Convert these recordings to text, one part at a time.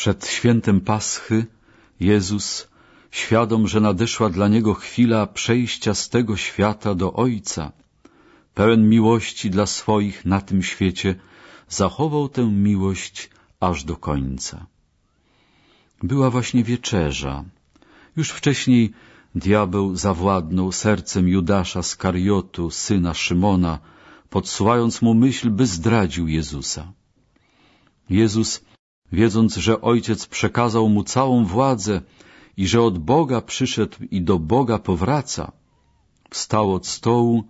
Przed świętem Paschy Jezus, świadom, że nadeszła dla Niego chwila przejścia z tego świata do Ojca, pełen miłości dla swoich na tym świecie, zachował tę miłość aż do końca. Była właśnie wieczerza. Już wcześniej diabeł zawładnął sercem Judasza z Kariotu, syna Szymona, podsuwając mu myśl, by zdradził Jezusa. Jezus, wiedząc, że Ojciec przekazał mu całą władzę i że od Boga przyszedł i do Boga powraca, wstał od stołu,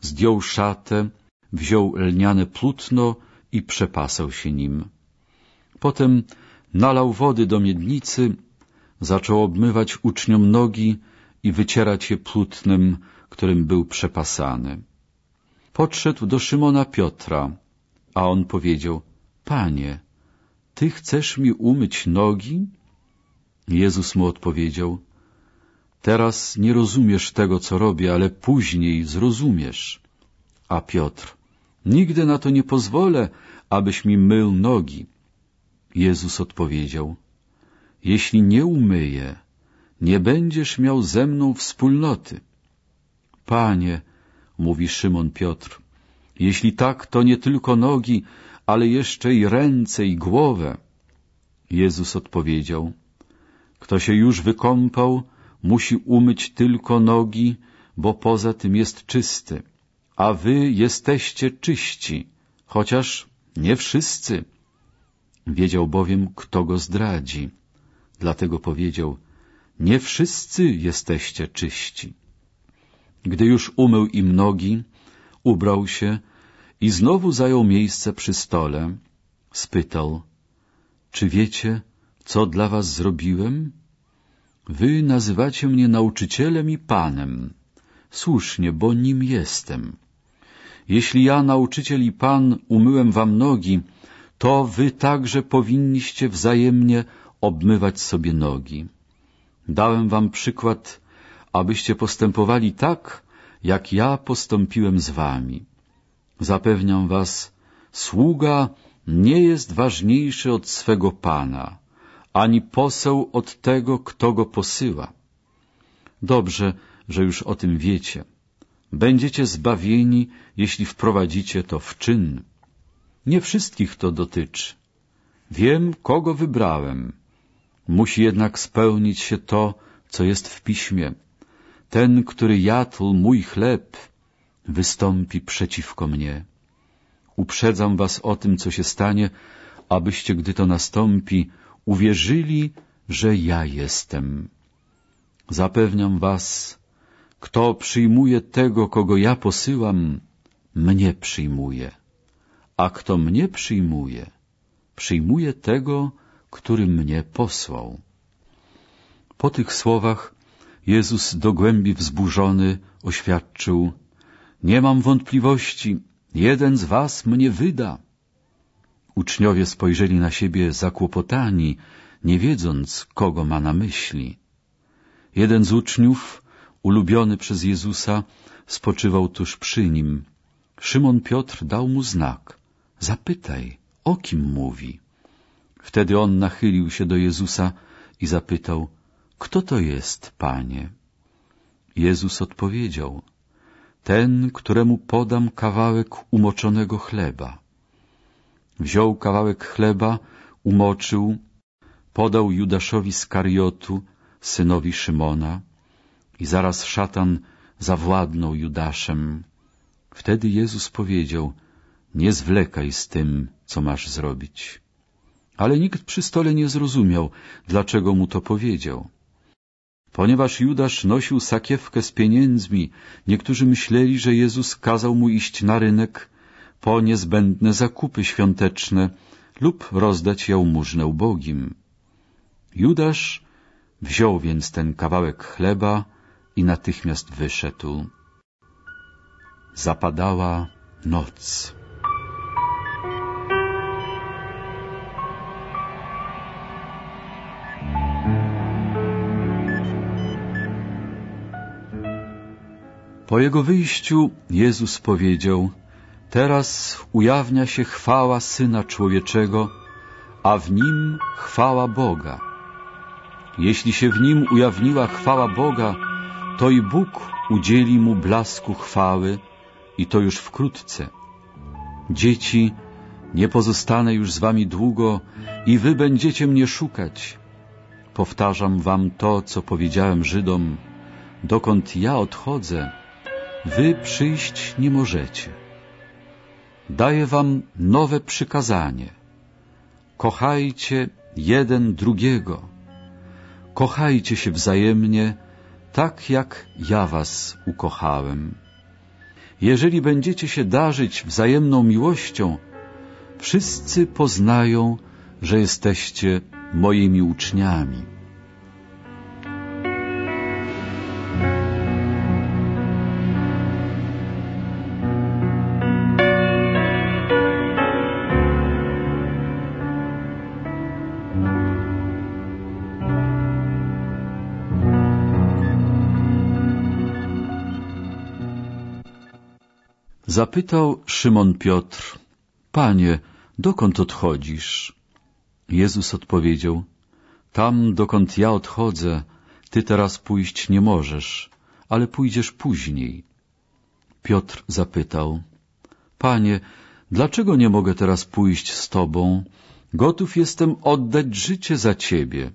zdjął szatę, wziął lniane plutno i przepasał się nim. Potem nalał wody do miednicy, zaczął obmywać uczniom nogi i wycierać je plutnem, którym był przepasany. Podszedł do Szymona Piotra, a on powiedział, Panie, Ty chcesz mi umyć nogi? Jezus mu odpowiedział, Teraz nie rozumiesz tego, co robię, ale później zrozumiesz. A Piotr, nigdy na to nie pozwolę, abyś mi mył nogi. Jezus odpowiedział, jeśli nie umyję, nie będziesz miał ze mną wspólnoty. Panie, mówi Szymon Piotr, jeśli tak, to nie tylko nogi, ale jeszcze i ręce i głowę. Jezus odpowiedział, kto się już wykąpał, musi umyć tylko nogi, bo poza tym jest czysty, a wy jesteście czyści, chociaż nie wszyscy. Wiedział bowiem, kto go zdradzi. Dlatego powiedział, nie wszyscy jesteście czyści. Gdy już umył im nogi, ubrał się i znowu zajął miejsce przy stole, spytał, czy wiecie, co dla was zrobiłem? Wy nazywacie mnie nauczycielem i panem. Słusznie, bo nim jestem. Jeśli ja, nauczyciel i pan, umyłem wam nogi, to wy także powinniście wzajemnie obmywać sobie nogi. Dałem wam przykład, abyście postępowali tak, jak ja postąpiłem z wami. Zapewniam was, sługa nie jest ważniejszy od swego Pana, ani poseł od tego, kto go posyła. Dobrze, że już o tym wiecie. Będziecie zbawieni, jeśli wprowadzicie to w czyn. Nie wszystkich to dotyczy. Wiem, kogo wybrałem. Musi jednak spełnić się to, co jest w piśmie. Ten, który jadł mój chleb, wystąpi przeciwko mnie. Uprzedzam was o tym, co się stanie, abyście, gdy to nastąpi, uwierzyli, że ja jestem. Zapewniam was, kto przyjmuje tego, kogo ja posyłam, mnie przyjmuje, a kto mnie przyjmuje, przyjmuje tego, który mnie posłał. Po tych słowach Jezus do głębi wzburzony oświadczył Nie mam wątpliwości, jeden z was mnie wyda. Uczniowie spojrzeli na siebie zakłopotani, nie wiedząc, kogo ma na myśli. Jeden z uczniów, ulubiony przez Jezusa, spoczywał tuż przy nim. Szymon Piotr dał mu znak. Zapytaj, o kim mówi. Wtedy on nachylił się do Jezusa i zapytał, kto to jest, Panie? Jezus odpowiedział, ten, któremu podam kawałek umoczonego chleba. Wziął kawałek chleba, umoczył, podał Judaszowi z synowi Szymona, i zaraz szatan zawładnął Judaszem. Wtedy Jezus powiedział, nie zwlekaj z tym, co masz zrobić. Ale nikt przy stole nie zrozumiał, dlaczego mu to powiedział. Ponieważ Judasz nosił sakiewkę z pieniędzmi, niektórzy myśleli, że Jezus kazał mu iść na rynek po niezbędne zakupy świąteczne lub rozdać jałmużnę ubogim. Judasz wziął więc ten kawałek chleba i natychmiast wyszedł. Zapadała noc. Po jego wyjściu Jezus powiedział, teraz ujawnia się chwała Syna Człowieczego, a w nim chwała Boga. Jeśli się w nim ujawniła chwała Boga, to i Bóg udzieli mu blasku chwały i to już wkrótce. Dzieci, nie pozostanę już z wami długo i wy będziecie mnie szukać. Powtarzam wam to, co powiedziałem Żydom, dokąd ja odchodzę, wy przyjść nie możecie. Daję wam nowe przykazanie. Kochajcie jeden drugiego. Kochajcie się wzajemnie, tak jak ja was ukochałem. Jeżeli będziecie się darzyć wzajemną miłością, wszyscy poznają, że jesteście moimi uczniami. Zapytał Szymon Piotr, Panie, dokąd odchodzisz? Jezus odpowiedział, Tam, dokąd ja odchodzę, Ty teraz pójść nie możesz, ale pójdziesz później. Piotr zapytał, Panie, dlaczego nie mogę teraz pójść z Tobą? Gotów jestem oddać życie za Ciebie.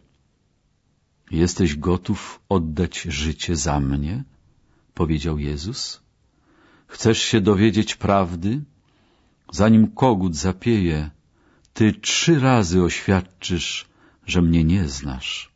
Jesteś gotów oddać życie za mnie? Powiedział Jezus. Chcesz się dowiedzieć prawdy? Zanim kogut zapieje, ty trzy razy oświadczysz, że mnie nie znasz.